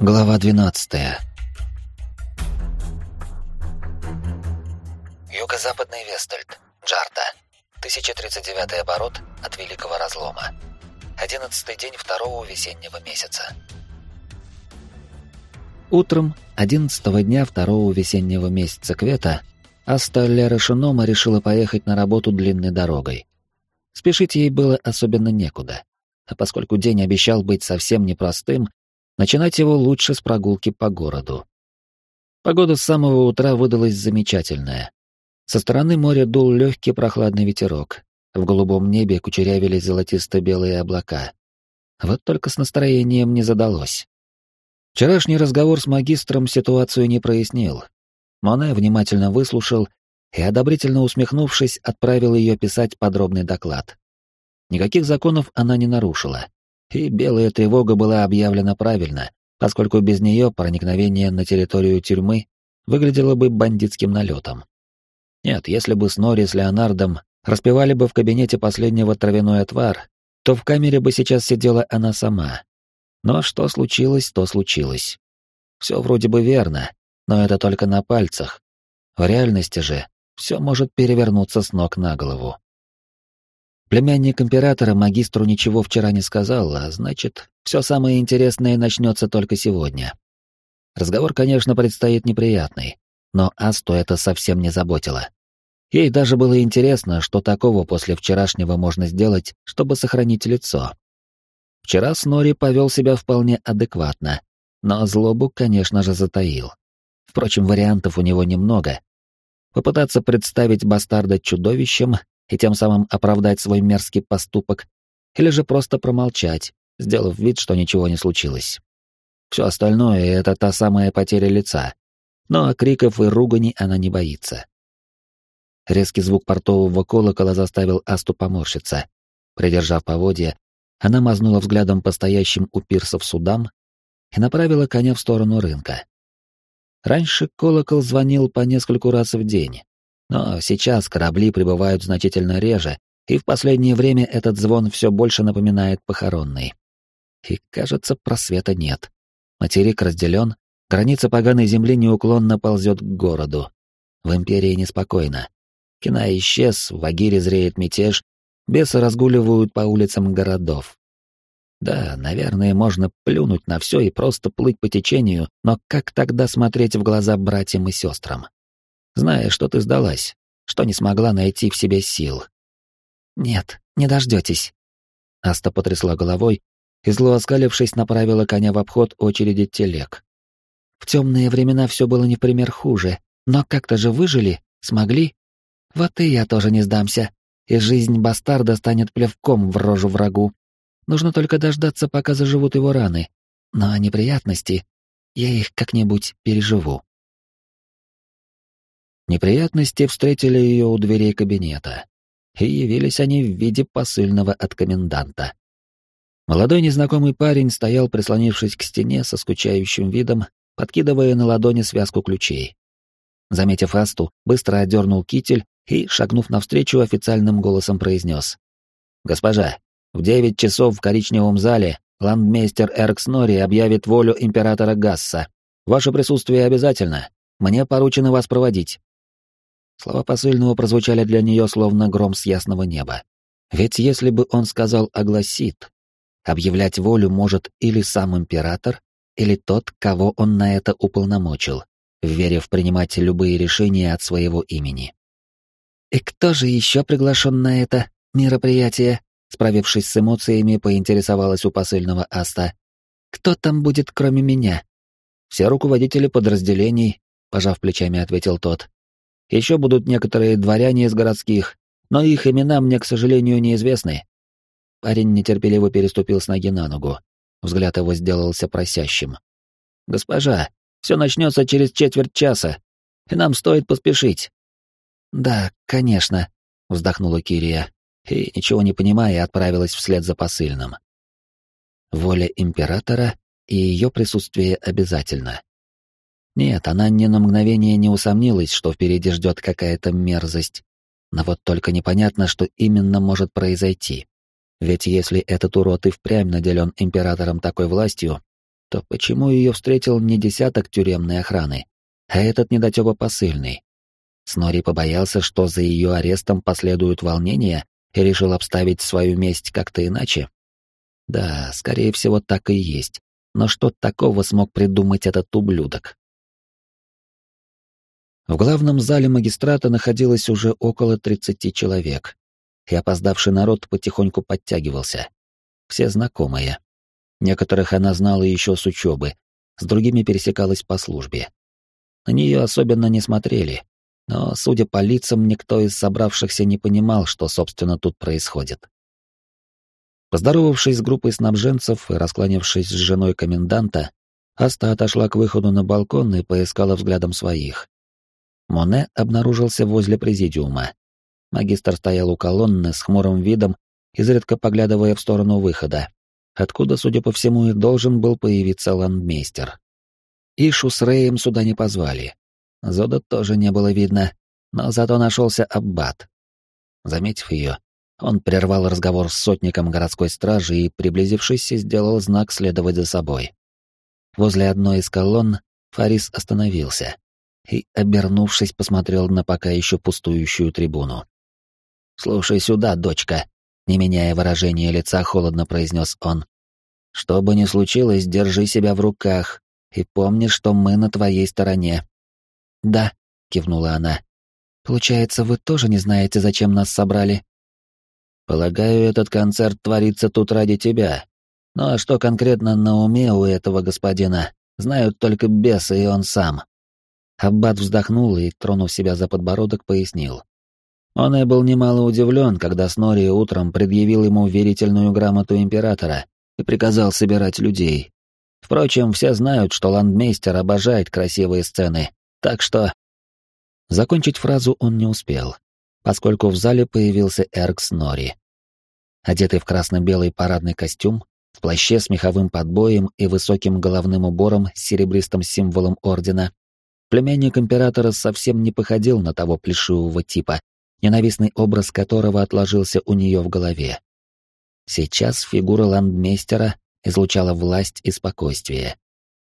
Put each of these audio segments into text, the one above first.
Глава 12. Юго-западный Вестальд, Джарта. 1039 оборот от Великого Разлома. Одиннадцатый день второго весеннего месяца. Утром одиннадцатого дня второго весеннего месяца Квета Аста Лера Шинома решила поехать на работу длинной дорогой. Спешить ей было особенно некуда, а поскольку день обещал быть совсем непростым, Начинать его лучше с прогулки по городу. Погода с самого утра выдалась замечательная. Со стороны моря дул легкий прохладный ветерок. В голубом небе кучерявились золотисто-белые облака. Вот только с настроением не задалось. Вчерашний разговор с магистром ситуацию не прояснил. Моне внимательно выслушал и, одобрительно усмехнувшись, отправил ее писать подробный доклад. Никаких законов она не нарушила и белая тревога была объявлена правильно, поскольку без нее проникновение на территорию тюрьмы выглядело бы бандитским налетом. Нет, если бы Снори с Леонардом распивали бы в кабинете последнего травяной отвар, то в камере бы сейчас сидела она сама. Но что случилось, то случилось. Все вроде бы верно, но это только на пальцах. В реальности же все может перевернуться с ног на голову. Племянник императора магистру ничего вчера не сказал, а значит, все самое интересное начнется только сегодня. Разговор, конечно, предстоит неприятный, но Асту это совсем не заботило. Ей даже было интересно, что такого после вчерашнего можно сделать, чтобы сохранить лицо. Вчера Снори повел себя вполне адекватно, но злобу, конечно же, затаил. Впрочем, вариантов у него немного. Попытаться представить бастарда чудовищем и тем самым оправдать свой мерзкий поступок, или же просто промолчать, сделав вид, что ничего не случилось. Все остальное — это та самая потеря лица. Но криков и ругани она не боится. Резкий звук портового колокола заставил Асту поморщиться. Придержав поводья, она мазнула взглядом по стоящим у пирсов судам и направила коня в сторону рынка. Раньше колокол звонил по нескольку раз в день, но сейчас корабли прибывают значительно реже, и в последнее время этот звон все больше напоминает похоронный. И, кажется, просвета нет. Материк разделен, граница поганой земли неуклонно ползет к городу. В Империи неспокойно. Кина исчез, в Агире зреет мятеж, бесы разгуливают по улицам городов. Да, наверное, можно плюнуть на все и просто плыть по течению, но как тогда смотреть в глаза братьям и сестрам? Зная, что ты сдалась, что не смогла найти в себе сил. «Нет, не дождетесь». Аста потрясла головой и, зло оскалившись, направила коня в обход очереди телег. В темные времена все было не в пример хуже, но как-то же выжили, смогли. Вот и я тоже не сдамся, и жизнь бастарда станет плевком в рожу врагу. Нужно только дождаться, пока заживут его раны. Но неприятности, я их как-нибудь переживу. Неприятности встретили ее у дверей кабинета, и явились они в виде посыльного от коменданта. Молодой незнакомый парень стоял, прислонившись к стене со скучающим видом, подкидывая на ладони связку ключей. Заметив Асту, быстро одернул китель и, шагнув навстречу, официальным голосом произнес. «Госпожа, в девять часов в коричневом зале ландмейстер Эркс Нори объявит волю императора Гасса. Ваше присутствие обязательно. Мне поручено вас проводить». Слова посыльного прозвучали для нее словно гром с ясного неба. Ведь если бы он сказал «огласит», объявлять волю может или сам император, или тот, кого он на это уполномочил, верив принимать любые решения от своего имени. «И кто же еще приглашен на это мероприятие?» Справившись с эмоциями, поинтересовалась у посыльного Аста. «Кто там будет, кроме меня?» «Все руководители подразделений», — пожав плечами, ответил тот. Еще будут некоторые дворяне из городских, но их имена мне, к сожалению, неизвестны. Парень нетерпеливо переступил с ноги на ногу. Взгляд его сделался просящим. «Госпожа, все начнется через четверть часа, и нам стоит поспешить». «Да, конечно», — вздохнула Кирия, и, ничего не понимая, отправилась вслед за посыльным. Воля императора и ее присутствие обязательно. Нет, она ни на мгновение не усомнилась, что впереди ждет какая-то мерзость. Но вот только непонятно, что именно может произойти. Ведь если этот урод и впрямь наделен императором такой властью, то почему ее встретил не десяток тюремной охраны, а этот недотёпа посыльный? Снори побоялся, что за ее арестом последуют волнения, и решил обставить свою месть как-то иначе? Да, скорее всего, так и есть. Но что такого смог придумать этот ублюдок? В главном зале магистрата находилось уже около 30 человек, и опоздавший народ потихоньку подтягивался. Все знакомые. Некоторых она знала еще с учебы, с другими пересекалась по службе. На нее особенно не смотрели, но, судя по лицам, никто из собравшихся не понимал, что, собственно, тут происходит. Поздоровавшись с группой снабженцев и раскланившись с женой коменданта, Аста отошла к выходу на балкон и поискала взглядом своих. Моне обнаружился возле президиума. Магистр стоял у колонны с хмурым видом, изредка поглядывая в сторону выхода, откуда, судя по всему, и должен был появиться ландмейстер. Ишу с Рэем сюда не позвали. Зода тоже не было видно, но зато нашелся Аббат. Заметив ее, он прервал разговор с сотником городской стражи и, приблизившись, сделал знак следовать за собой. Возле одной из колонн Фарис остановился и, обернувшись, посмотрел на пока еще пустующую трибуну. «Слушай сюда, дочка», — не меняя выражения лица, холодно произнес он. «Что бы ни случилось, держи себя в руках и помни, что мы на твоей стороне». «Да», — кивнула она. «Получается, вы тоже не знаете, зачем нас собрали?» «Полагаю, этот концерт творится тут ради тебя. Ну а что конкретно на уме у этого господина, знают только бесы и он сам». Аббат вздохнул и, тронув себя за подбородок, пояснил. Он и был немало удивлен, когда Снори утром предъявил ему верительную грамоту императора и приказал собирать людей. Впрочем, все знают, что ландмейстер обожает красивые сцены, так что... Закончить фразу он не успел, поскольку в зале появился Эрк Снори. Одетый в красно-белый парадный костюм, в плаще с меховым подбоем и высоким головным убором с серебристым символом ордена, Племянник императора совсем не походил на того плешивого типа, ненавистный образ которого отложился у нее в голове. Сейчас фигура ландмейстера излучала власть и спокойствие.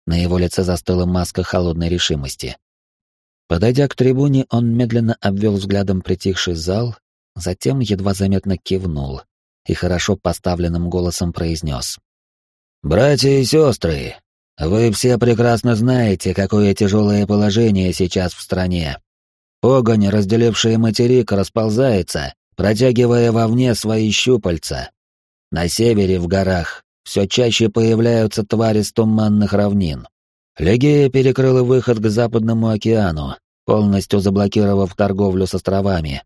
На его лице застыла маска холодной решимости. Подойдя к трибуне, он медленно обвел взглядом притихший зал, затем едва заметно кивнул и хорошо поставленным голосом произнес. «Братья и сестры, вы все прекрасно знаете, какое тяжелое положение сейчас в стране. Огонь, разделивший материк, расползается, протягивая вовне свои щупальца. На севере, в горах, все чаще появляются твари с туманных равнин. Легия перекрыла выход к Западному океану, полностью заблокировав торговлю с островами.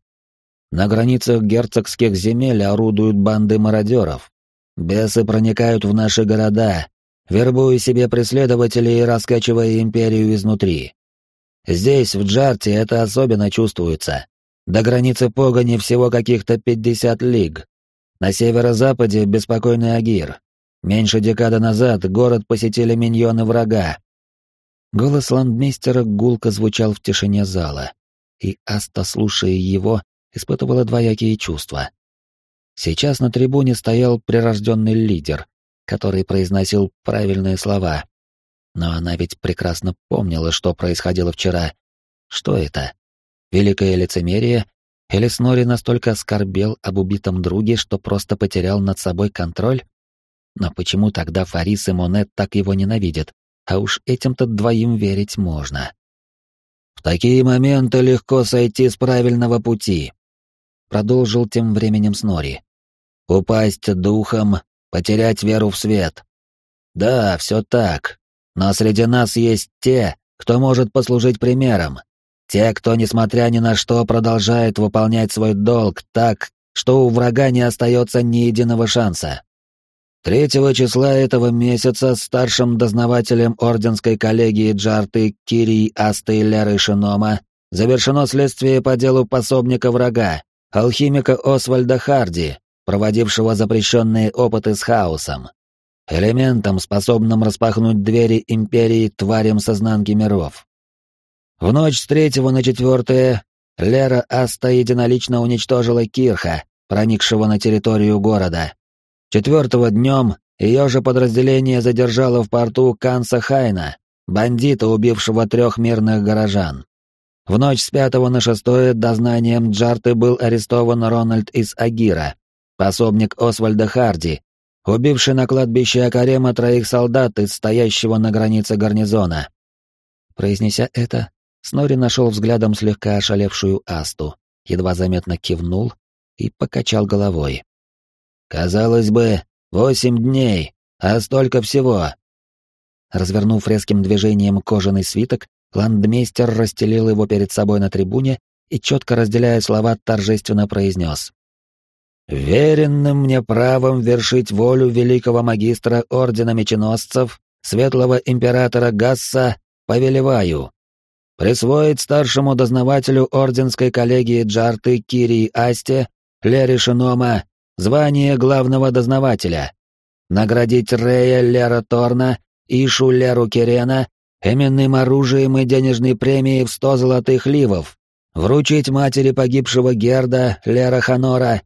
На границах герцогских земель орудуют банды мародеров. Бесы проникают в наши города, вербуя себе преследователей и раскачивая империю изнутри. Здесь, в Джарте, это особенно чувствуется. До границы погони всего каких-то 50 лиг. На северо-западе беспокойный Агир. Меньше декады назад город посетили миньоны врага. Голос ландмейстера гулко звучал в тишине зала, и Аста, слушая его, испытывала двоякие чувства. Сейчас на трибуне стоял прирожденный лидер, который произносил правильные слова. Но она ведь прекрасно помнила, что происходило вчера. Что это? Великое лицемерие? Или Снори настолько оскорбел об убитом друге, что просто потерял над собой контроль? Но почему тогда Фарис и Монет так его ненавидят? А уж этим-то двоим верить можно. В такие моменты легко сойти с правильного пути. Продолжил тем временем Снори. Упасть духом, потерять веру в свет. Да, все так. Но среди нас есть те, кто может послужить примером. Те, кто, несмотря ни на что, продолжает выполнять свой долг так, что у врага не остается ни единого шанса. Третьего числа этого месяца старшим дознавателем Орденской коллегии Джарты Кирий Асты Леры Шинома завершено следствие по делу пособника врага, алхимика Освальда Харди, проводившего запрещенные опыты с хаосом. Элементом, способным распахнуть двери Империи тварям сознанки миров. В ночь с третьего на четвертое Лера Аста единолично уничтожила Кирха, проникшего на территорию города. Четвертого днем Ее же подразделение задержало в порту Канса Хайна, бандита, убившего трех мирных горожан. В ночь с пятого на шестое дознанием Джарты был арестован Рональд из Агира, пособник Освальда Харди, убивший на кладбище Акарема троих солдат из стоящего на границе гарнизона. Произнеся это, Снори нашел взглядом слегка ошалевшую Асту, едва заметно кивнул и покачал головой. «Казалось бы, восемь дней, а столько всего!» Развернув резким движением кожаный свиток, ландмейстер расстелил его перед собой на трибуне и, четко разделяя слова, торжественно произнес. «Веренным мне правом вершить волю великого магистра Ордена Меченосцев, светлого императора Гасса, повелеваю присвоить старшему дознавателю Орденской коллегии Джарты Кирии Асте, Лере Шинома, звание главного дознавателя, наградить Рея Лера Торна, Ишу Леру Кирена именным оружием и денежной премией в сто золотых ливов, вручить матери погибшего Герда Лера Ханора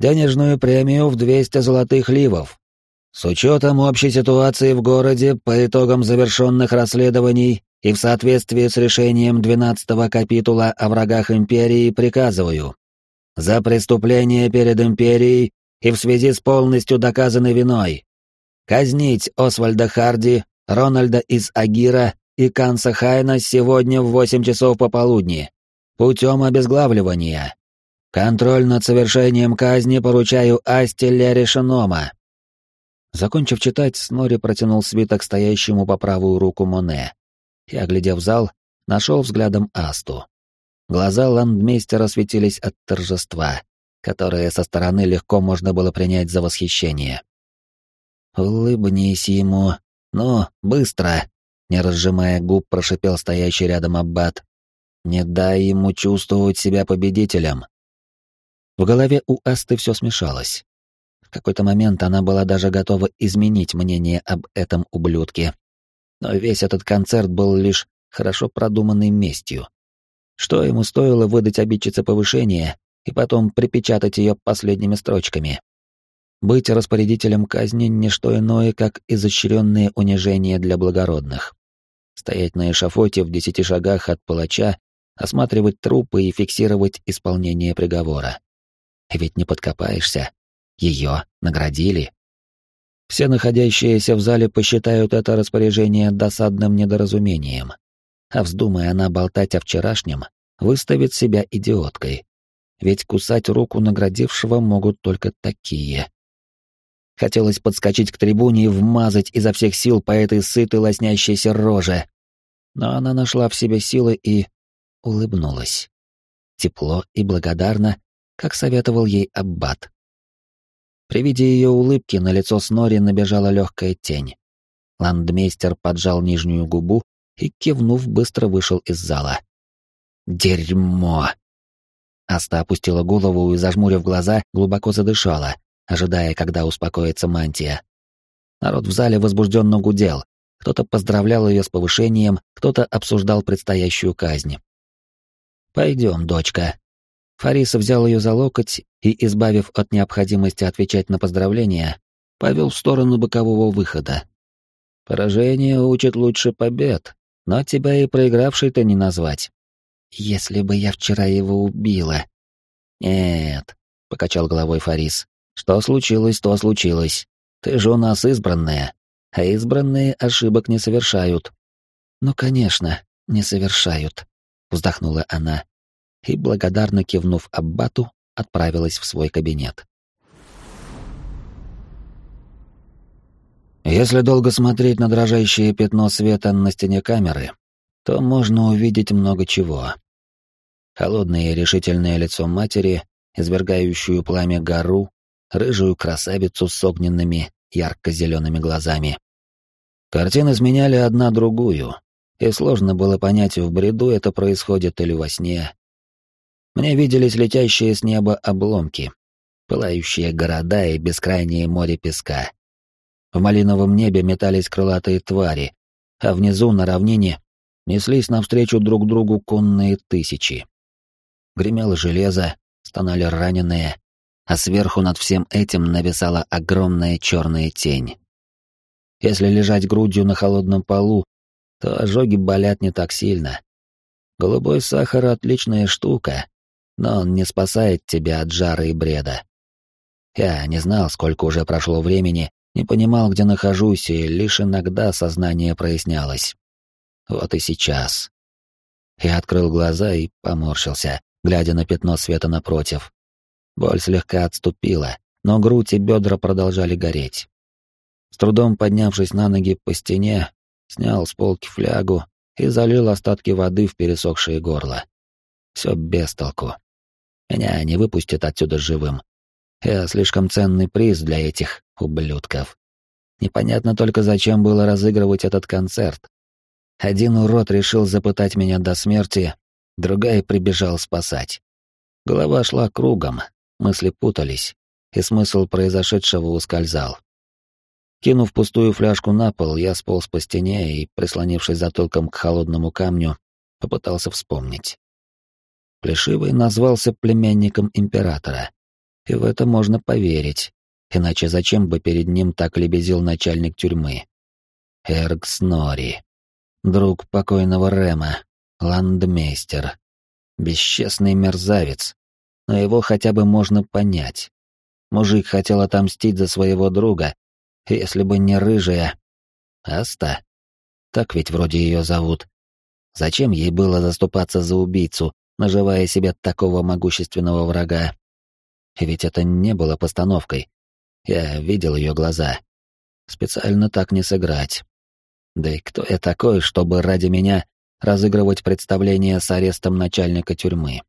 денежную премию в 200 золотых ливов. С учетом общей ситуации в городе по итогам завершенных расследований и в соответствии с решением 12 капитула о врагах Империи приказываю за преступление перед Империей и в связи с полностью доказанной виной казнить Освальда Харди, Рональда из Агира и Канса Хайна сегодня в 8 часов пополудни путем обезглавливания. Контроль над совершением казни поручаю Асте Лере Шинома. Закончив читать, Снори протянул свиток стоящему по правую руку Моне и, оглядев зал, нашел взглядом Асту. Глаза ландмейстера светились от торжества, которое со стороны легко можно было принять за восхищение. «Улыбнись ему. Ну, быстро!» — не разжимая губ, прошипел стоящий рядом Аббат. «Не дай ему чувствовать себя победителем. В голове у Асты все смешалось. В какой-то момент она была даже готова изменить мнение об этом ублюдке. Но весь этот концерт был лишь хорошо продуманной местью. Что ему стоило выдать обидчице повышение и потом припечатать ее последними строчками? Быть распорядителем казни — не что иное, как изощренное унижение для благородных. Стоять на эшафоте в десяти шагах от палача, осматривать трупы и фиксировать исполнение приговора. Ведь не подкопаешься. Ее наградили. Все находящиеся в зале посчитают это распоряжение досадным недоразумением. А вздумая она болтать о вчерашнем, выставит себя идиоткой. Ведь кусать руку наградившего могут только такие. Хотелось подскочить к трибуне и вмазать изо всех сил по этой сытой лоснящейся роже. Но она нашла в себе силы и улыбнулась. Тепло и благодарно, как советовал ей Аббат. При виде ее улыбки на лицо Снори набежала легкая тень. Ландмейстер поджал нижнюю губу и, кивнув, быстро вышел из зала. «Дерьмо!» Аста опустила голову и, зажмурив глаза, глубоко задышала, ожидая, когда успокоится мантия. Народ в зале возбужденно гудел. Кто-то поздравлял ее с повышением, кто-то обсуждал предстоящую казнь. «Пойдем, дочка», Фарис взял ее за локоть и, избавив от необходимости отвечать на поздравления, повел в сторону бокового выхода. «Поражение учит лучше побед, но тебя и проигравшей-то не назвать. Если бы я вчера его убила...» «Нет», — покачал головой Фарис, — «что случилось, то случилось. Ты же у нас избранная, а избранные ошибок не совершают». «Ну, конечно, не совершают», — вздохнула она и, благодарно кивнув Аббату, отправилась в свой кабинет. Если долго смотреть на дрожащее пятно света на стене камеры, то можно увидеть много чего. Холодное и решительное лицо матери, извергающую пламя гору, рыжую красавицу с огненными, ярко-зелеными глазами. Картины сменяли одна другую, и сложно было понять, в бреду это происходит или во сне, мне виделись летящие с неба обломки, пылающие города и бескрайнее море песка. В малиновом небе метались крылатые твари, а внизу, на равнине, неслись навстречу друг другу конные тысячи. Гремело железо, стонали раненые, а сверху над всем этим нависала огромная черная тень, Если лежать грудью на холодном полу, то ожоги болят не так сильно. Голубой сахар — отличная штука, но он не спасает тебя от жара и бреда. Я не знал, сколько уже прошло времени, не понимал, где нахожусь, и лишь иногда сознание прояснялось. Вот и сейчас. Я открыл глаза и поморщился, глядя на пятно света напротив. Боль слегка отступила, но грудь и бедра продолжали гореть. С трудом поднявшись на ноги по стене, снял с полки флягу и залил остатки воды в пересохшее горло. Все без толку. Меня не выпустят отсюда живым. Я слишком ценный приз для этих ублюдков. Непонятно только, зачем было разыгрывать этот концерт. Один урод решил запытать меня до смерти, другая прибежал спасать. Голова шла кругом, мысли путались, и смысл произошедшего ускользал. Кинув пустую фляжку на пол, я сполз по стене и, прислонившись затылком к холодному камню, попытался вспомнить. Плешивый назвался племянником императора. И в это можно поверить. Иначе зачем бы перед ним так лебезил начальник тюрьмы? Эрг Снори. Друг покойного Рема. Ландмейстер. Бесчестный мерзавец. Но его хотя бы можно понять. Мужик хотел отомстить за своего друга, если бы не рыжая. Аста? Так ведь вроде ее зовут. Зачем ей было заступаться за убийцу, наживая себе такого могущественного врага? Ведь это не было постановкой. Я видел ее глаза. Специально так не сыграть. Да и кто я такой, чтобы ради меня разыгрывать представление с арестом начальника тюрьмы?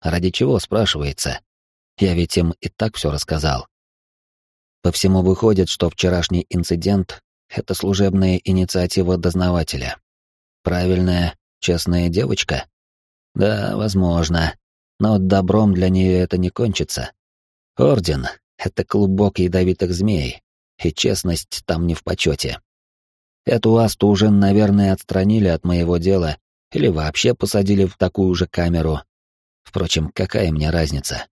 Ради чего, спрашивается? Я ведь им и так все рассказал. По всему выходит, что вчерашний инцидент — это служебная инициатива дознавателя. Правильная, честная девочка? Да, возможно. Но добром для нее это не кончится. Орден — это клубок ядовитых змей, и честность там не в почете. Эту асту уже, наверное, отстранили от моего дела или вообще посадили в такую же камеру. Впрочем, какая мне разница?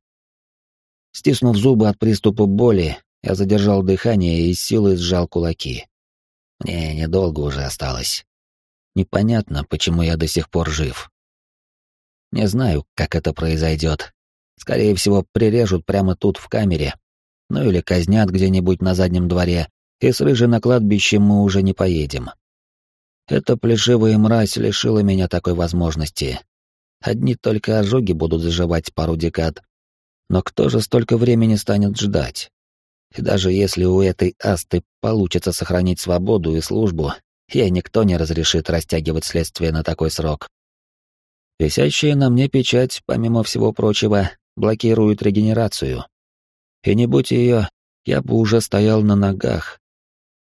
Стиснув зубы от приступа боли, я задержал дыхание и силой сжал кулаки. Мне недолго уже осталось. Непонятно, почему я до сих пор жив. Не знаю, как это произойдет. Скорее всего, прирежут прямо тут, в камере. Ну или казнят где-нибудь на заднем дворе, и с рыжей на кладбище мы уже не поедем. Эта плешивая мразь лишила меня такой возможности. Одни только ожоги будут заживать пару декад. Но кто же столько времени станет ждать? И даже если у этой асты получится сохранить свободу и службу, ей никто не разрешит растягивать следствие на такой срок. Висящая на мне печать, помимо всего прочего, блокирует регенерацию. И не будь ее, я бы уже стоял на ногах.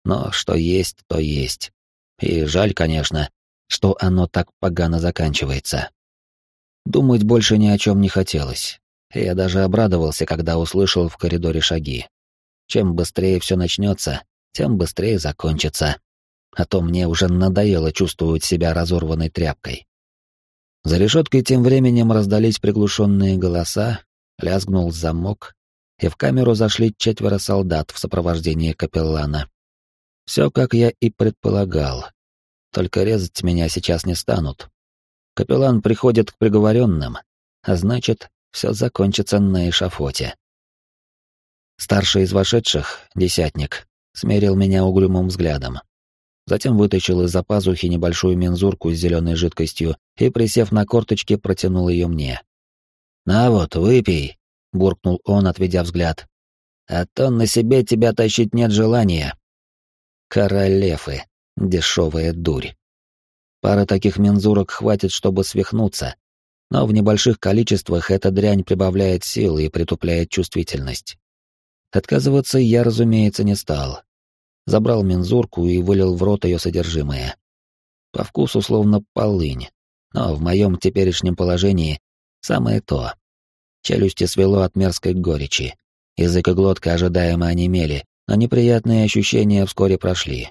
Но что есть, то есть. И жаль, конечно, что оно так погано заканчивается. Думать больше ни о чем не хотелось. Я даже обрадовался, когда услышал в коридоре шаги. Чем быстрее все начнется, тем быстрее закончится. А то мне уже надоело чувствовать себя разорванной тряпкой. За решеткой тем временем раздались приглушенные голоса, лязгнул замок, и в камеру зашли четверо солдат в сопровождении капеллана. Все, как я и предполагал. Только резать меня сейчас не станут. Капеллан приходит к приговоренным, а значит, все закончится на эшафоте. Старший из вошедших, десятник, смерил меня угрюмым взглядом. Затем вытащил из-за пазухи небольшую мензурку с зеленой жидкостью и, присев на корточки, протянул ее мне. «На вот, выпей», — буркнул он, отведя взгляд. «А то на себе тебя тащить нет желания». Королевы, дешевая дурь. Пара таких мензурок хватит, чтобы свихнуться, но в небольших количествах эта дрянь прибавляет сил и притупляет чувствительность. Отказываться я, разумеется, не стал. Забрал мензурку и вылил в рот ее содержимое. По вкусу словно полынь, но в моем теперешнем положении самое то. Челюсти свело от мерзкой горечи. Язык и глотка ожидаемо онемели, но неприятные ощущения вскоре прошли.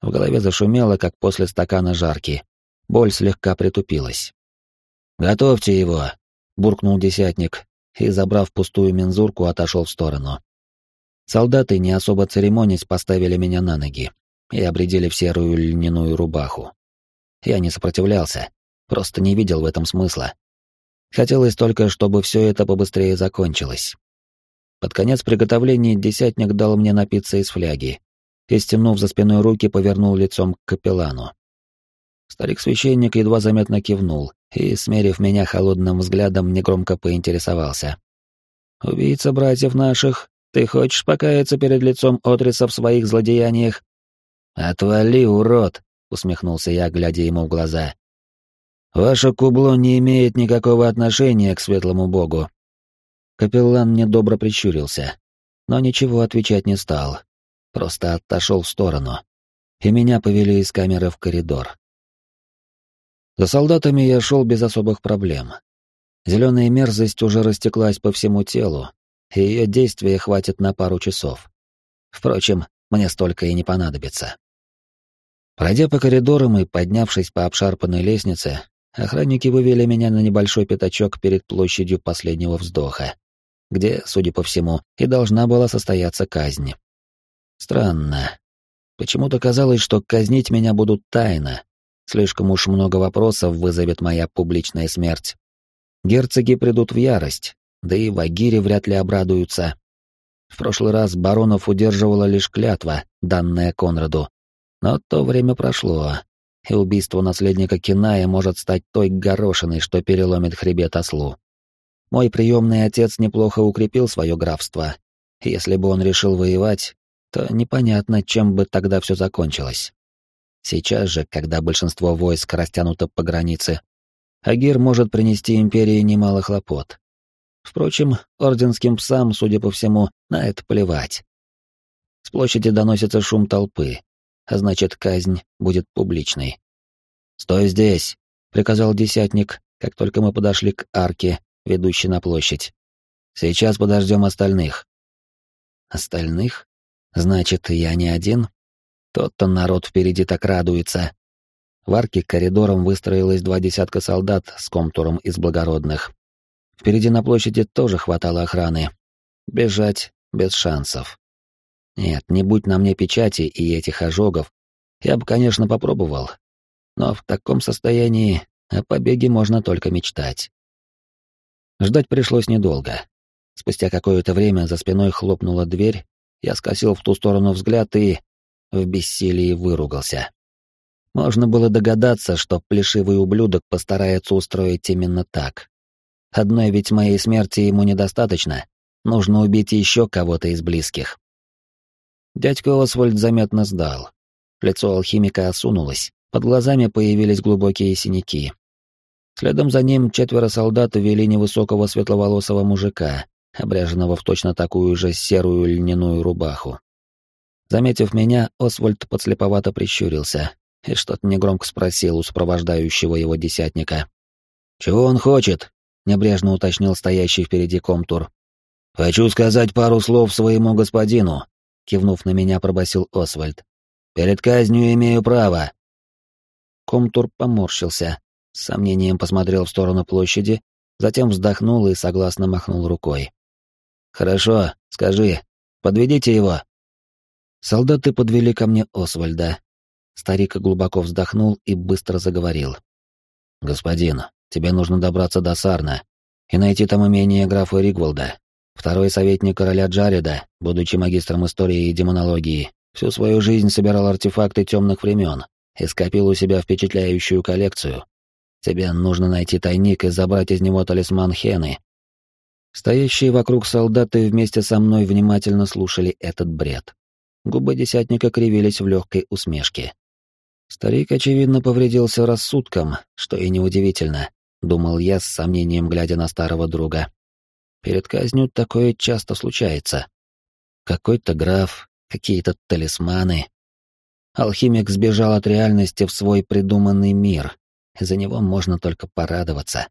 В голове зашумело, как после стакана жарки. Боль слегка притупилась. «Готовьте его!» — буркнул десятник и, забрав пустую мензурку, отошел в сторону. Солдаты, не особо церемонясь, поставили меня на ноги. и обредили в серую льняную рубаху. Я не сопротивлялся, просто не видел в этом смысла. Хотелось только, чтобы все это побыстрее закончилось. Под конец приготовления десятник дал мне напиться из фляги и, стянув за спиной руки, повернул лицом к капеллану. Старик-священник едва заметно кивнул и, смерив меня холодным взглядом, негромко поинтересовался. «Убийца братьев наших, ты хочешь покаяться перед лицом Отриса в своих злодеяниях?» «Отвали, урод!» — усмехнулся я, глядя ему в глаза. «Ваше кубло не имеет никакого отношения к светлому богу». Капеллан недобро прищурился, но ничего отвечать не стал, просто отошел в сторону, и меня повели из камеры в коридор. За солдатами я шел без особых проблем. Зеленая мерзость уже растеклась по всему телу, и ее действия хватит на пару часов. Впрочем, мне столько и не понадобится. Пройдя по коридорам и поднявшись по обшарпанной лестнице, охранники вывели меня на небольшой пятачок перед площадью последнего вздоха, где, судя по всему, и должна была состояться казнь. Странно. Почему-то казалось, что казнить меня будут тайно. Слишком уж много вопросов вызовет моя публичная смерть. Герцоги придут в ярость, да и вагири вряд ли обрадуются. В прошлый раз баронов удерживала лишь клятва, данная Конраду, но то время прошло, и убийство наследника Киная может стать той горошиной, что переломит хребет ослу. Мой приемный отец неплохо укрепил свое графство. Если бы он решил воевать, то непонятно, чем бы тогда все закончилось. Сейчас же, когда большинство войск растянуто по границе, Агир может принести империи немало хлопот. Впрочем, орденским псам, судя по всему, на это плевать. С площади доносится шум толпы, а значит, казнь будет публичной. «Стой здесь!» — приказал десятник, как только мы подошли к арке, ведущей на площадь. «Сейчас подождем остальных». «Остальных? Значит, я не один? Тот-то народ впереди так радуется». В арке коридором выстроилось два десятка солдат с комтуром из благородных. Впереди на площади тоже хватало охраны. Бежать без шансов. Нет, не будь на мне печати и этих ожогов, я бы, конечно, попробовал. Но в таком состоянии о побеге можно только мечтать. Ждать пришлось недолго. Спустя какое-то время за спиной хлопнула дверь, я скосил в ту сторону взгляд и в бессилии выругался. Можно было догадаться, что плешивый ублюдок постарается устроить именно так. Одной ведь моей смерти ему недостаточно. Нужно убить еще кого-то из близких. Дядька Освальд заметно сдал. Лицо алхимика осунулось, под глазами появились глубокие синяки. Следом за ним четверо солдат вели невысокого светловолосого мужика, обряженного в точно такую же серую льняную рубаху. Заметив меня, Освальд подслеповато прищурился и что-то негромко спросил у сопровождающего его десятника. «Чего он хочет?» — небрежно уточнил стоящий впереди комтур. «Хочу сказать пару слов своему господину», — кивнув на меня, пробасил Освальд. «Перед казнью имею право». Комтур поморщился, с сомнением посмотрел в сторону площади, затем вздохнул и согласно махнул рукой. «Хорошо, скажи, подведите его». Солдаты подвели ко мне Освальда. Старик глубоко вздохнул и быстро заговорил. «Господин, тебе нужно добраться до Сарна и найти там имение графа Ригволда. Второй советник короля Джареда, будучи магистром истории и демонологии, всю свою жизнь собирал артефакты темных времен и скопил у себя впечатляющую коллекцию. Тебе нужно найти тайник и забрать из него талисман Хены. Стоящие вокруг солдаты вместе со мной внимательно слушали этот бред. Губы десятника кривились в легкой усмешке. Старик, очевидно, повредился рассудком, что и неудивительно, думал я с сомнением, глядя на старого друга. Перед казнью такое часто случается. Какой-то граф, какие-то талисманы. Алхимик сбежал от реальности в свой придуманный мир, за него можно только порадоваться.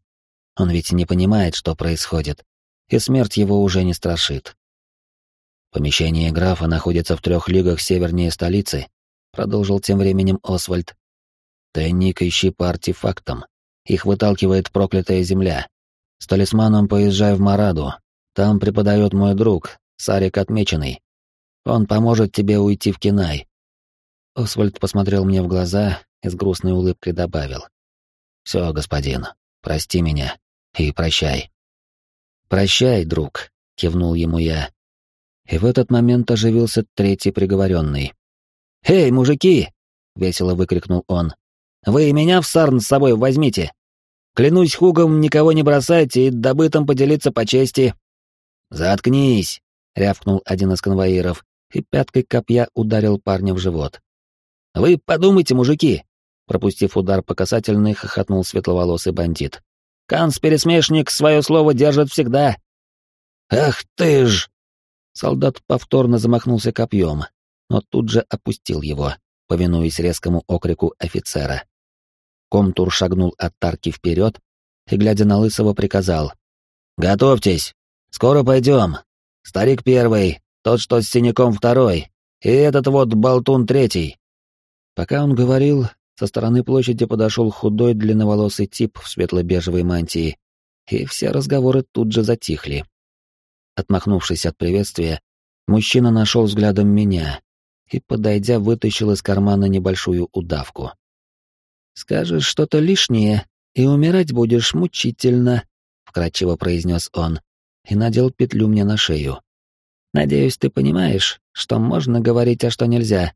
Он ведь не понимает, что происходит, и смерть его уже не страшит. Помещение графа находится в трех лигах севернее столицы, продолжил тем временем Освальд. Тайник ищи по артефактам. Их выталкивает проклятая земля. С талисманом поезжай в Мараду. Там преподает мой друг, Сарик Отмеченный. Он поможет тебе уйти в Кинай. Освальд посмотрел мне в глаза и с грустной улыбкой добавил. «Все, господин, прости меня и прощай». «Прощай, друг», — кивнул ему я. И в этот момент оживился третий приговоренный. «Эй, мужики!» — весело выкрикнул он. «Вы и меня в сарн с собой возьмите! Клянусь хугом, никого не бросать и добытым поделиться по чести!» «Заткнись!» — рявкнул один из конвоиров и пяткой копья ударил парня в живот. «Вы подумайте, мужики!» Пропустив удар по касательной, хохотнул светловолосый бандит. «Канц-пересмешник свое слово держит всегда!» «Ах ты ж!» Солдат повторно замахнулся копьем, но тут же опустил его, повинуясь резкому окрику офицера. Комтур шагнул от тарки вперед и, глядя на Лысого, приказал. «Готовьтесь! Скоро пойдем! Старик первый, тот, что с синяком второй, и этот вот болтун третий!» Пока он говорил, со стороны площади подошел худой длинноволосый тип в светло-бежевой мантии, и все разговоры тут же затихли. Отмахнувшись от приветствия, мужчина нашел взглядом меня и, подойдя, вытащил из кармана небольшую удавку. «Скажешь что-то лишнее, и умирать будешь мучительно», — вкратчиво произнес он и надел петлю мне на шею. «Надеюсь, ты понимаешь, что можно говорить, а что нельзя».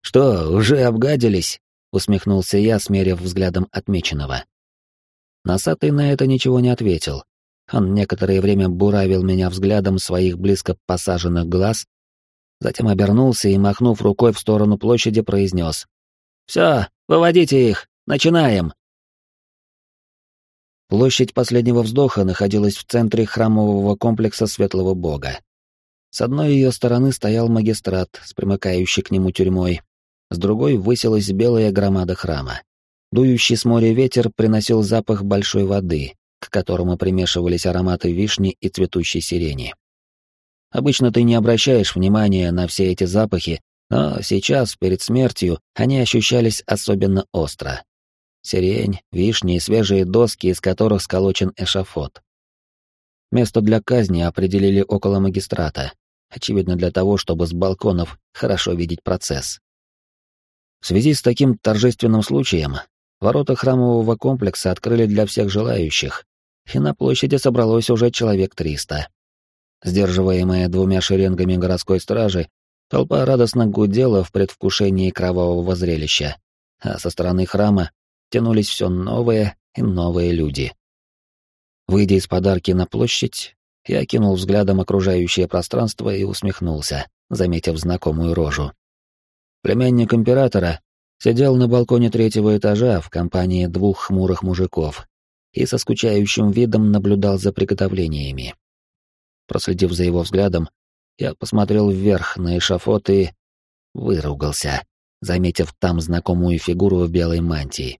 «Что, уже обгадились?» — усмехнулся я, смерив взглядом отмеченного. Носатый на это ничего не ответил, он некоторое время буравил меня взглядом своих близко посаженных глаз, затем обернулся и, махнув рукой в сторону площади, произнес. «Все, выводите их, начинаем!» Площадь последнего вздоха находилась в центре храмового комплекса Светлого Бога. С одной ее стороны стоял магистрат с примыкающей к нему тюрьмой, с другой высилась белая громада храма. Дующий с моря ветер приносил запах большой воды, к которому примешивались ароматы вишни и цветущей сирени. Обычно ты не обращаешь внимания на все эти запахи, но сейчас, перед смертью, они ощущались особенно остро. Сирень, вишни и свежие доски, из которых сколочен эшафот. Место для казни определили около магистрата, очевидно для того, чтобы с балконов хорошо видеть процесс. В связи с таким торжественным случаем, ворота храмового комплекса открыли для всех желающих, и на площади собралось уже человек триста. Сдерживаемая двумя шеренгами городской стражи, толпа радостно гудела в предвкушении кровавого зрелища, а со стороны храма тянулись все новые и новые люди. Выйдя из подарки на площадь, я кинул взглядом окружающее пространство и усмехнулся, заметив знакомую рожу. Племянник императора сидел на балконе третьего этажа в компании двух хмурых мужиков, и со скучающим видом наблюдал за приготовлениями. Проследив за его взглядом, я посмотрел вверх на эшафот и... выругался, заметив там знакомую фигуру в белой мантии.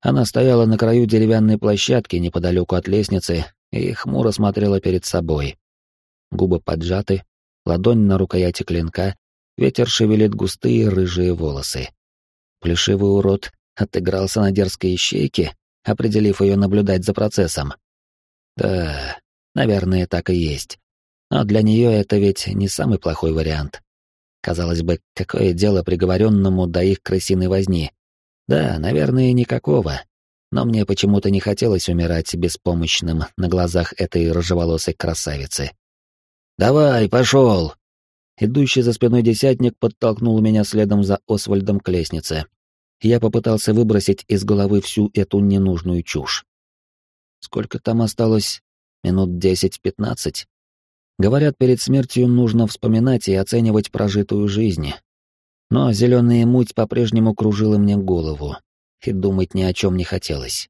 Она стояла на краю деревянной площадки неподалеку от лестницы и хмуро смотрела перед собой. Губы поджаты, ладонь на рукояти клинка, ветер шевелит густые рыжие волосы. Плешивый урод отыгрался на дерзкой ищейке определив ее наблюдать за процессом. Да, наверное, так и есть. Но для нее это ведь не самый плохой вариант. Казалось бы, какое дело приговоренному до их крысиной возни? Да, наверное, никакого. Но мне почему-то не хотелось умирать беспомощным на глазах этой рыжеволосой красавицы. «Давай, пошел!» Идущий за спиной десятник подтолкнул меня следом за Освальдом к лестнице я попытался выбросить из головы всю эту ненужную чушь. Сколько там осталось? Минут десять-пятнадцать? Говорят, перед смертью нужно вспоминать и оценивать прожитую жизнь. Но зеленая муть по-прежнему кружила мне голову, и думать ни о чем не хотелось.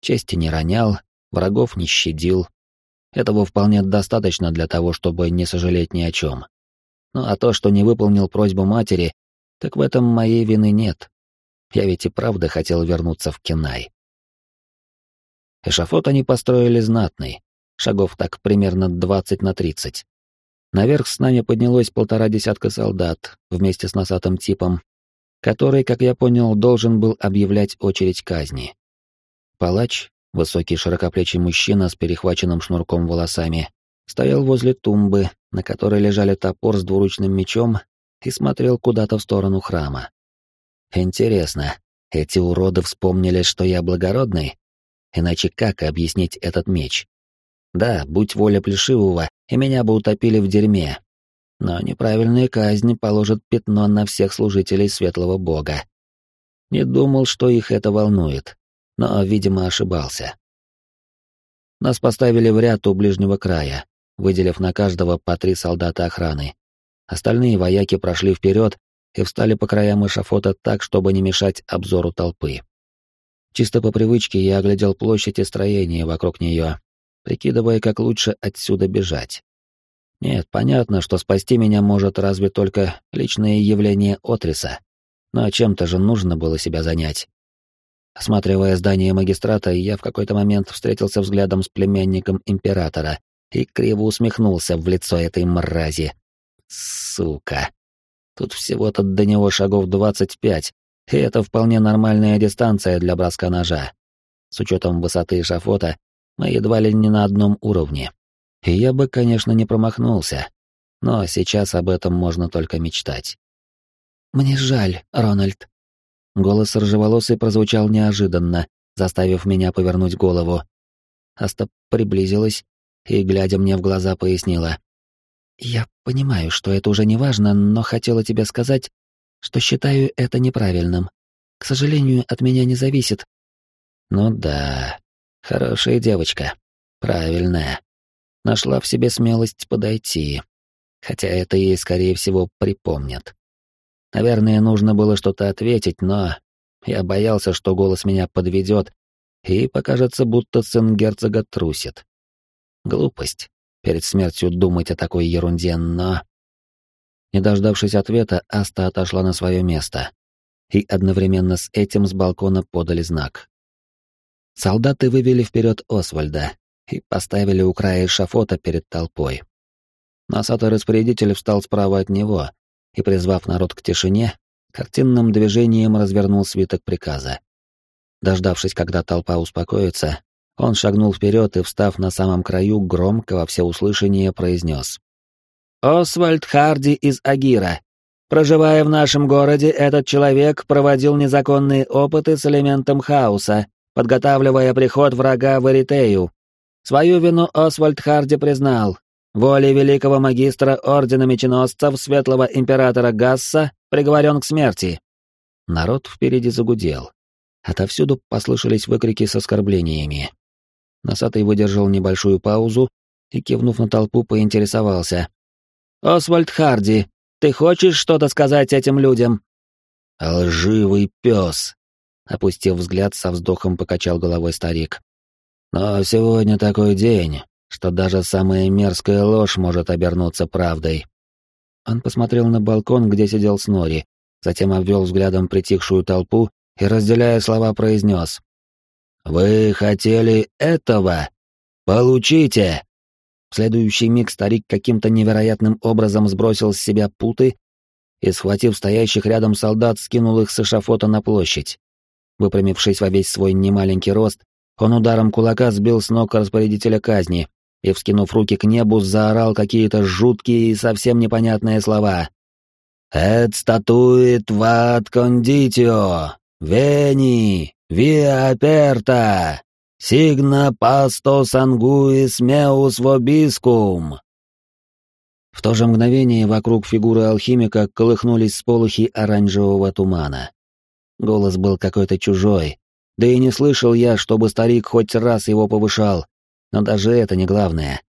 Чести не ронял, врагов не щадил. Этого вполне достаточно для того, чтобы не сожалеть ни о чем. Ну а то, что не выполнил просьбу матери, так в этом моей вины нет. Я ведь и правда хотел вернуться в Кенай. Эшафот они построили знатный, шагов так примерно 20 на 30. Наверх с нами поднялось полтора десятка солдат вместе с носатым типом, который, как я понял, должен был объявлять очередь казни. Палач, высокий широкоплечий мужчина с перехваченным шнурком волосами, стоял возле тумбы, на которой лежали топор с двуручным мечом и смотрел куда-то в сторону храма. Интересно, эти уроды вспомнили, что я благородный? Иначе как объяснить этот меч? Да, будь воля Плешивого, и меня бы утопили в дерьме. Но неправильная казнь положит пятно на всех служителей Светлого Бога. Не думал, что их это волнует, но, видимо, ошибался. Нас поставили в ряд у ближнего края, выделив на каждого по три солдата охраны. Остальные вояки прошли вперед и встали по краям эшафота так, чтобы не мешать обзору толпы. Чисто по привычке я оглядел площадь и строение вокруг нее, прикидывая, как лучше отсюда бежать. Нет, понятно, что спасти меня может разве только личное явление Отриса, но чем-то же нужно было себя занять. Осматривая здание магистрата, я в какой-то момент встретился взглядом с племянником императора и криво усмехнулся в лицо этой мрази. Сука. Тут всего-то до него шагов двадцать пять, и это вполне нормальная дистанция для броска ножа. С учетом высоты эшафота, мы едва ли не на одном уровне. И я бы, конечно, не промахнулся, но сейчас об этом можно только мечтать. «Мне жаль, Рональд». Голос рыжеволосый прозвучал неожиданно, заставив меня повернуть голову. Аста приблизилась и, глядя мне в глаза, пояснила. «Я понимаю, что это уже не важно, но хотела тебе сказать, что считаю это неправильным. К сожалению, от меня не зависит». «Ну да, хорошая девочка. Правильная. Нашла в себе смелость подойти. Хотя это ей, скорее всего, припомнят. Наверное, нужно было что-то ответить, но я боялся, что голос меня подведет, и покажется, будто сын герцога трусит. Глупость перед смертью думать о такой ерунде, но... Не дождавшись ответа, Аста отошла на свое место, и одновременно с этим с балкона подали знак. Солдаты вывели вперед Освальда и поставили у края шафота перед толпой. Носатый распорядитель встал справа от него и, призвав народ к тишине, картинным движением развернул свиток приказа. Дождавшись, когда толпа успокоится, он шагнул вперед и, встав на самом краю, громко во всеуслышание произнес. «Освальд Харди из Агира. Проживая в нашем городе, этот человек проводил незаконные опыты с элементом хаоса, подготавливая приход врага в Эритею. Свою вину Освальд Харди признал. Волей великого магистра Ордена Меченосцев Светлого Императора Гасса приговорен к смерти». Народ впереди загудел. Отовсюду послышались выкрики с оскорблениями. Носатый выдержал небольшую паузу и, кивнув на толпу, поинтересовался. «Освальд Харди, ты хочешь что-то сказать этим людям?» «Лживый пес!» — опустив взгляд, со вздохом покачал головой старик. «Но сегодня такой день, что даже самая мерзкая ложь может обернуться правдой». Он посмотрел на балкон, где сидел Снори, затем обвел взглядом притихшую толпу и, разделяя слова, произнес. «Вы хотели этого? Получите!» В следующий миг старик каким-то невероятным образом сбросил с себя путы и, схватив стоящих рядом солдат, скинул их с эшафота на площадь. Выпрямившись во весь свой немаленький рост, он ударом кулака сбил с ног распорядителя казни и, вскинув руки к небу, заорал какие-то жуткие и совсем непонятные слова. «Эт статуит ват кондитио! Вени! Via aperta! Signa pasto sanguis meus vobiscum!» В то же мгновение вокруг фигуры алхимика колыхнулись сполохи оранжевого тумана. Голос был какой-то чужой, да и не слышал я, чтобы старик хоть раз его повышал, но даже это не главное.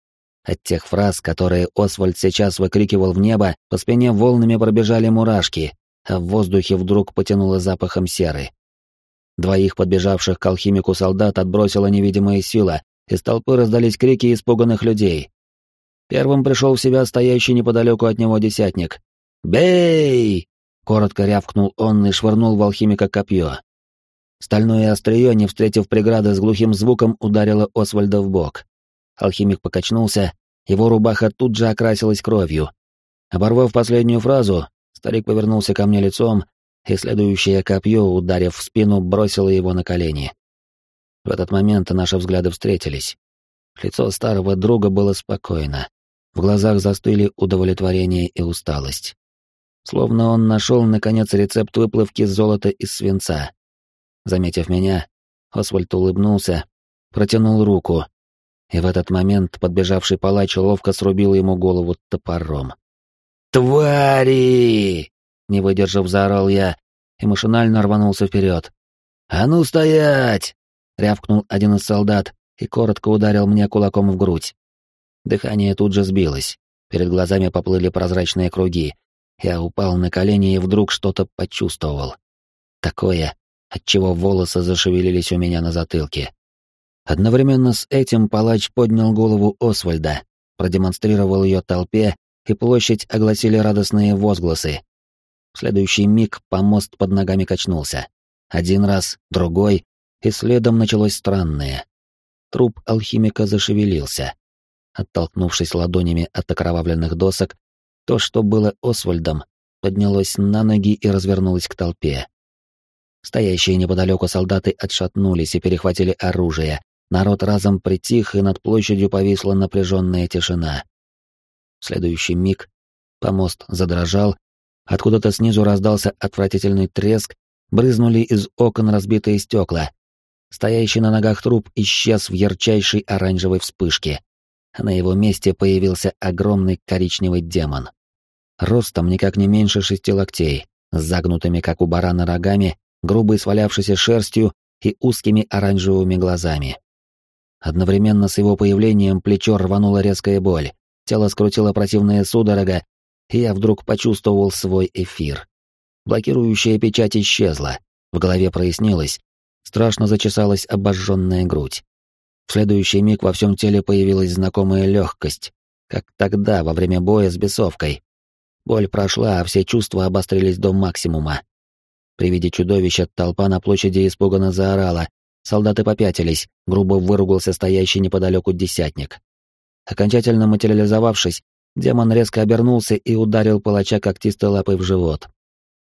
От тех фраз, которые Освальд сейчас выкрикивал в небо, по спине волнами пробежали мурашки, а в воздухе вдруг потянуло запахом серы. Двоих подбежавших к алхимику солдат отбросила невидимая сила, из толпы раздались крики испуганных людей. Первым пришел в себя стоящий неподалеку от него десятник. «Бей!» — коротко рявкнул он и швырнул в алхимика копье. Стальное острие, не встретив преграды с глухим звуком, ударило Освальда в бок. Алхимик покачнулся, его рубаха тут же окрасилась кровью. Оборвав последнюю фразу, старик повернулся ко мне лицом и следующее копье, ударив в спину, бросило его на колени. В этот момент наши взгляды встретились. Лицо старого друга было спокойно. В глазах застыли удовлетворение и усталость. Словно он нашел, наконец, рецепт выплавки золота из свинца. Заметив меня, Освальд улыбнулся, протянул руку, и в этот момент подбежавший палач ловко срубил ему голову топором. «Твари!» — не выдержав, заорал я и машинально рванулся вперед. «А ну стоять!» — рявкнул один из солдат и коротко ударил мне кулаком в грудь. Дыхание тут же сбилось, перед глазами поплыли прозрачные круги. Я упал на колени и вдруг что-то почувствовал. Такое, отчего волосы зашевелились у меня на затылке. Одновременно с этим палач поднял голову Освальда, продемонстрировал ее толпе, и площадь огласили радостные возгласы. В следующий миг помост под ногами качнулся. Один раз, другой, и следом началось странное. Труп алхимика зашевелился. Оттолкнувшись ладонями от окровавленных досок, то, что было Освальдом, поднялось на ноги и развернулось к толпе. Стоящие неподалеку солдаты отшатнулись и перехватили оружие. Народ разом притих, и над площадью повисла напряженная тишина. В следующий миг помост задрожал, откуда-то снизу раздался отвратительный треск, брызнули из окон разбитые стекла. Стоящий на ногах труп исчез в ярчайшей оранжевой вспышке. На его месте появился огромный коричневый демон. Ростом никак не меньше шести локтей, с загнутыми, как у барана, рогами грубой свалявшейся шерстью и узкими оранжевыми глазами. Одновременно с его появлением плечо рванула резкая боль, тело скрутило противная судорога, и я вдруг почувствовал свой эфир. Блокирующая печать исчезла, в голове прояснилось, страшно зачесалась обожженная грудь. В следующий миг во всем теле появилась знакомая легкость, как тогда, во время боя с бесовкой. Боль прошла, а все чувства обострились до максимума. При виде чудовища толпа на площади испуганно заорала. Солдаты попятились, грубо выругался стоящий неподалеку десятник. Окончательно материализовавшись, демон резко обернулся и ударил палача когтистой лапой в живот.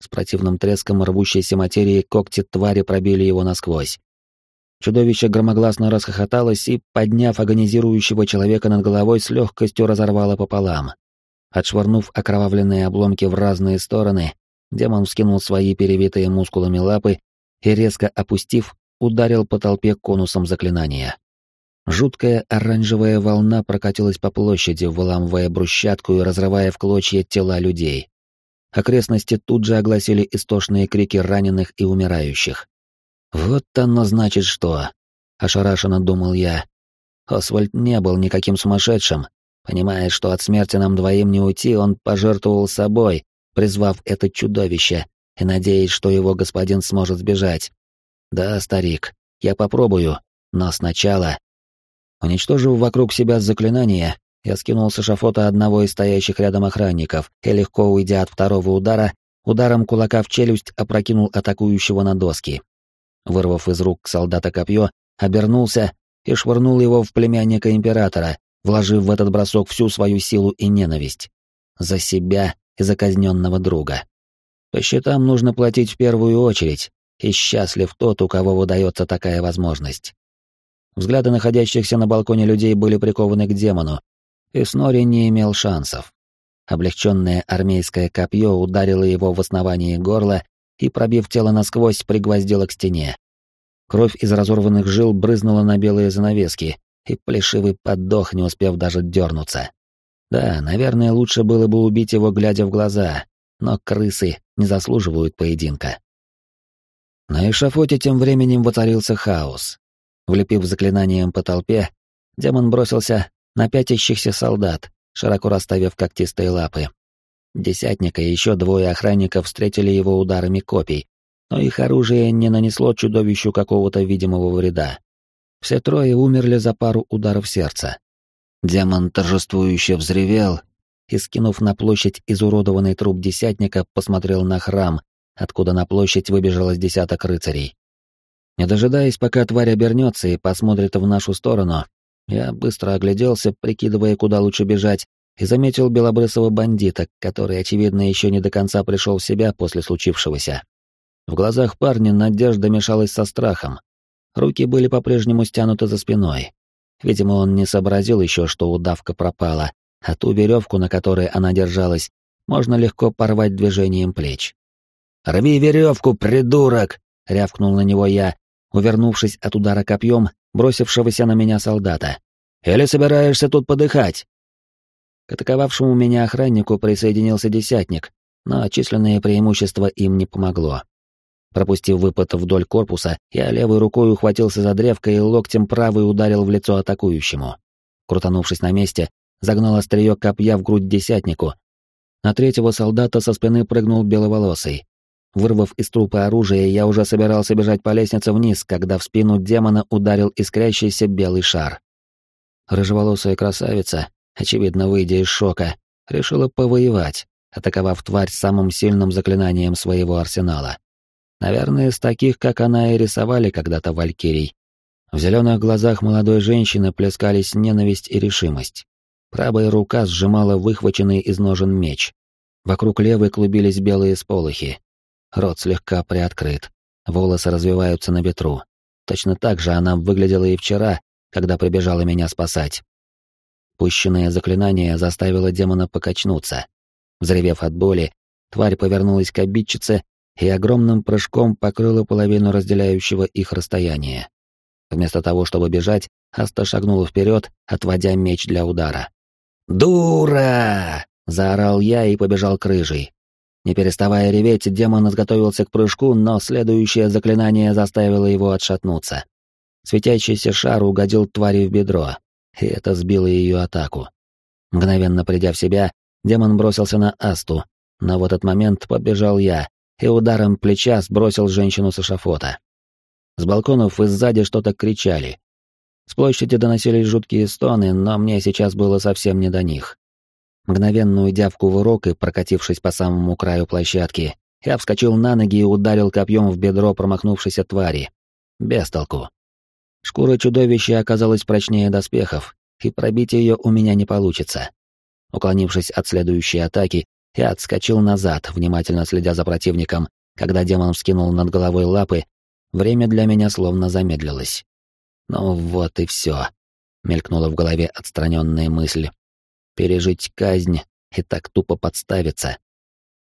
С противным треском рвущейся материи когти твари пробили его насквозь. Чудовище громогласно расхохоталось и, подняв агонизирующего человека над головой, с легкостью разорвало пополам. Отшвырнув окровавленные обломки в разные стороны, Демон вскинул свои перевитые мускулами лапы и, резко опустив, ударил по толпе конусом заклинания. Жуткая оранжевая волна прокатилась по площади, выламывая брусчатку и разрывая в клочья тела людей. Окрестности тут же огласили истошные крики раненых и умирающих. «Вот оно значит что!» — ошарашенно думал я. Освальд не был никаким сумасшедшим. Понимая, что от смерти нам двоим не уйти, он пожертвовал собой, призвав это чудовище и надеясь, что его господин сможет сбежать. Да, старик, я попробую, но сначала... Уничтожив вокруг себя заклинание, я скинул с эшафота одного из стоящих рядом охранников и, легко уйдя от второго удара, ударом кулака в челюсть опрокинул атакующего на доски. Вырвав из рук солдата копье, обернулся и швырнул его в племянника императора, вложив в этот бросок всю свою силу и ненависть. За себя и заказненного друга. По счетам нужно платить в первую очередь, и счастлив тот, у кого выдается такая возможность. Взгляды находящихся на балконе людей были прикованы к демону, и Снори не имел шансов. Облегченное армейское копье ударило его в основание горла и, пробив тело насквозь, пригвоздило к стене. Кровь из разорванных жил брызнула на белые занавески, и плешивый подох, не успев даже дернуться. Да, наверное, лучше было бы убить его, глядя в глаза, но крысы не заслуживают поединка. На эшафоте тем временем воцарился хаос. Влепив заклинанием по толпе, демон бросился на пятящихся солдат, широко расставив когтистые лапы. Десятника и еще двое охранников встретили его ударами копий, но их оружие не нанесло чудовищу какого-то видимого вреда. Все трое умерли за пару ударов сердца. Демон торжествующе взревел и, скинув на площадь изуродованный труп десятника, посмотрел на храм, откуда на площадь выбежало десяток рыцарей. Не дожидаясь, пока тварь обернется и посмотрит в нашу сторону, я быстро огляделся, прикидывая, куда лучше бежать, и заметил белобрысого бандита, который, очевидно, еще не до конца пришел в себя после случившегося. В глазах парня надежда мешалась со страхом. Руки были по-прежнему стянуты за спиной, Видимо, он не сообразил еще, что удавка пропала, а ту веревку, на которой она держалась, можно легко порвать движением плеч. «Рви веревку, придурок!» — рявкнул на него я, увернувшись от удара копьем, бросившегося на меня солдата. «Или собираешься тут подыхать?» К атаковавшему меня охраннику присоединился десятник, но численное преимущество им не помогло. Пропустив выпад вдоль корпуса, я левой рукой ухватился за древко и локтем правой ударил в лицо атакующему. Крутанувшись на месте, загнал острие копья в грудь десятнику. На третьего солдата со спины прыгнул беловолосый. Вырвав из трупа оружие, я уже собирался бежать по лестнице вниз, когда в спину демона ударил искрящийся белый шар. Рыжеволосая красавица, очевидно, выйдя из шока, решила повоевать, атаковав тварь самым сильным заклинанием своего арсенала. Наверное, из таких, как она и рисовали когда-то валькирий. В зеленых глазах молодой женщины плескались ненависть и решимость. Правая рука сжимала выхваченный из ножен меч. Вокруг левой клубились белые сполохи. Рот слегка приоткрыт. Волосы развиваются на ветру. Точно так же она выглядела и вчера, когда прибежала меня спасать. Пущенное заклинание заставило демона покачнуться. Взревев от боли, тварь повернулась к обидчице и огромным прыжком покрыла половину разделяющего их расстояния. Вместо того, чтобы бежать, Аста шагнула вперед, отводя меч для удара. «Дура!» — заорал я и побежал к рыжей. Не переставая реветь, демон изготовился к прыжку, но следующее заклинание заставило его отшатнуться. Светящийся шар угодил твари в бедро, и это сбило ее атаку. Мгновенно придя в себя, демон бросился на Асту, но в этот момент подбежал я, и ударом плеча сбросил женщину с эшафота. С балконов и сзади что-то кричали. С площади доносились жуткие стоны, но мне сейчас было совсем не до них. Мгновенно уйдя в кувырок и прокатившись по самому краю площадки, я вскочил на ноги и ударил копьем в бедро промахнувшейся твари. Без толку. Шкура чудовища оказалась прочнее доспехов, и пробить ее у меня не получится. Уклонившись от следующей атаки, я отскочил назад, внимательно следя за противником. Когда демон вскинул над головой лапы, время для меня словно замедлилось. Ну вот и все. Мелькнула в голове отстраненная мысль. Пережить казнь и так тупо подставиться.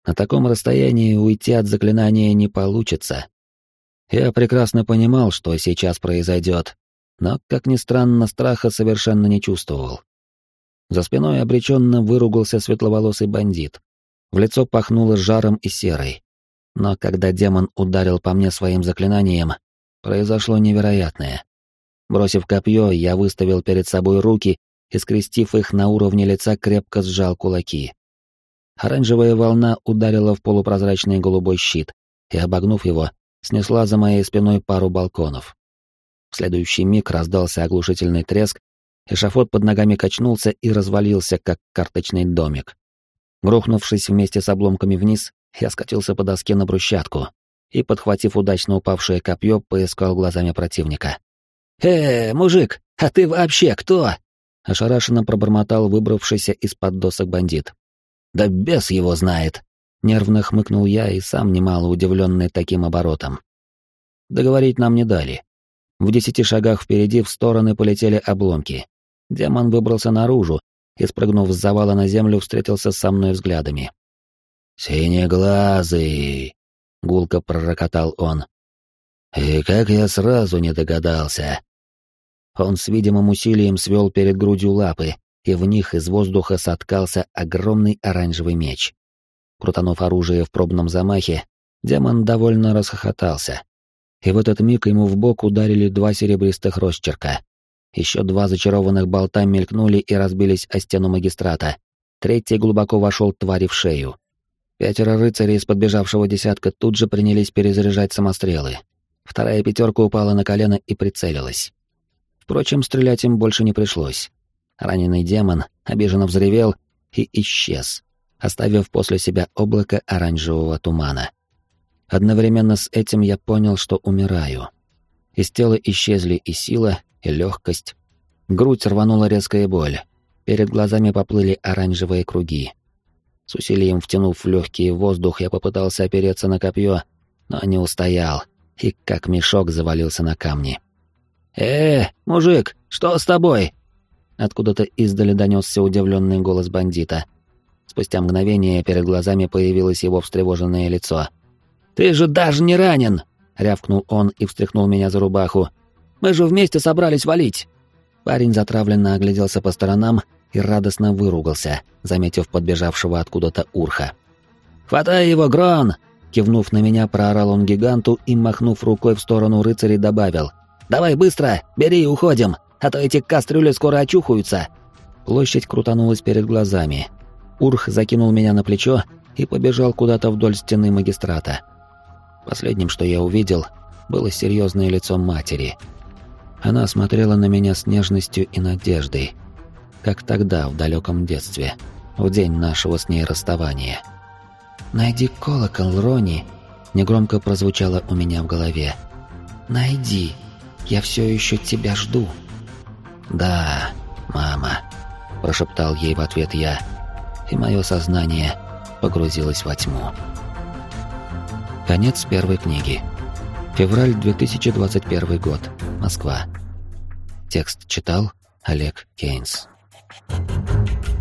На таком расстоянии уйти от заклинания не получится. Я прекрасно понимал, что сейчас произойдет, но, как ни странно, страха совершенно не чувствовал. За спиной обреченно выругался светловолосый бандит. В лицо пахнуло жаром и серой. Но когда демон ударил по мне своим заклинанием, произошло невероятное. Бросив копье, я выставил перед собой руки и, скрестив их на уровне лица, крепко сжал кулаки. Оранжевая волна ударила в полупрозрачный голубой щит и, обогнув его, снесла за моей спиной пару балконов. В следующий миг раздался оглушительный треск, эшафот под ногами качнулся и развалился, как карточный домик. Грохнувшись вместе с обломками вниз, я скатился по доске на брусчатку и, подхватив удачно упавшее копье, поискал глазами противника. «Э, мужик, а ты вообще кто?» — ошарашенно пробормотал выбравшийся из-под досок бандит. «Да бес его знает!» — нервно хмыкнул я и сам немало удивленный таким оборотом. Договорить нам не дали. В десяти шагах впереди в стороны полетели обломки. Демон выбрался наружу и, спрыгнув с завала на землю, встретился со мной взглядами. «Синеглазый!» — гулко пророкотал он. «И как я сразу не догадался!» Он с видимым усилием свел перед грудью лапы, и в них из воздуха соткался огромный оранжевый меч. Крутанув оружие в пробном замахе, демон довольно расхохотался. И в этот миг ему в бок ударили два серебристых росчерка. Еще два зачарованных болта мелькнули и разбились о стену магистрата. Третий глубоко вошел твари в шею. Пятеро рыцарей из подбежавшего десятка тут же принялись перезаряжать самострелы. Вторая пятерка упала на колено и прицелилась. Впрочем, стрелять им больше не пришлось. Раненый демон обиженно взревел и исчез, оставив после себя облако оранжевого тумана. Одновременно с этим я понял, что умираю. Из тела исчезли и сила, и легкость. Грудь рванула резкая боль. Перед глазами поплыли оранжевые круги. С усилием втянув в легкий воздух, я попытался опереться на копье, но не устоял, и как мешок завалился на камни. «Э, мужик, что с тобой?» Откуда-то издали донесся удивленный голос бандита. Спустя мгновение перед глазами появилось его встревоженное лицо. «Ты же даже не ранен!» — рявкнул он и встряхнул меня за рубаху. «Мы же вместе собрались валить!» Парень затравленно огляделся по сторонам и радостно выругался, заметив подбежавшего откуда-то урха. «Хватай его, Грон!» Кивнув на меня, проорал он гиганту и, махнув рукой в сторону рыцарей, добавил. «Давай быстро, бери и уходим, а то эти кастрюли скоро очухаются!» Площадь крутанулась перед глазами. Урх закинул меня на плечо и побежал куда-то вдоль стены магистрата. Последним, что я увидел, было серьезное лицо матери. Она смотрела на меня с нежностью и надеждой, как тогда, в далеком детстве, в день нашего с ней расставания. «Найди колокол, Рони», — негромко прозвучало у меня в голове. «Найди, я все еще тебя жду». «Да, мама», — прошептал ей в ответ я, и мое сознание погрузилось во тьму. Конец первой книги. Февраль 2021 год. Москва. Текст читал Олег Кейнс. Thank you.